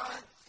God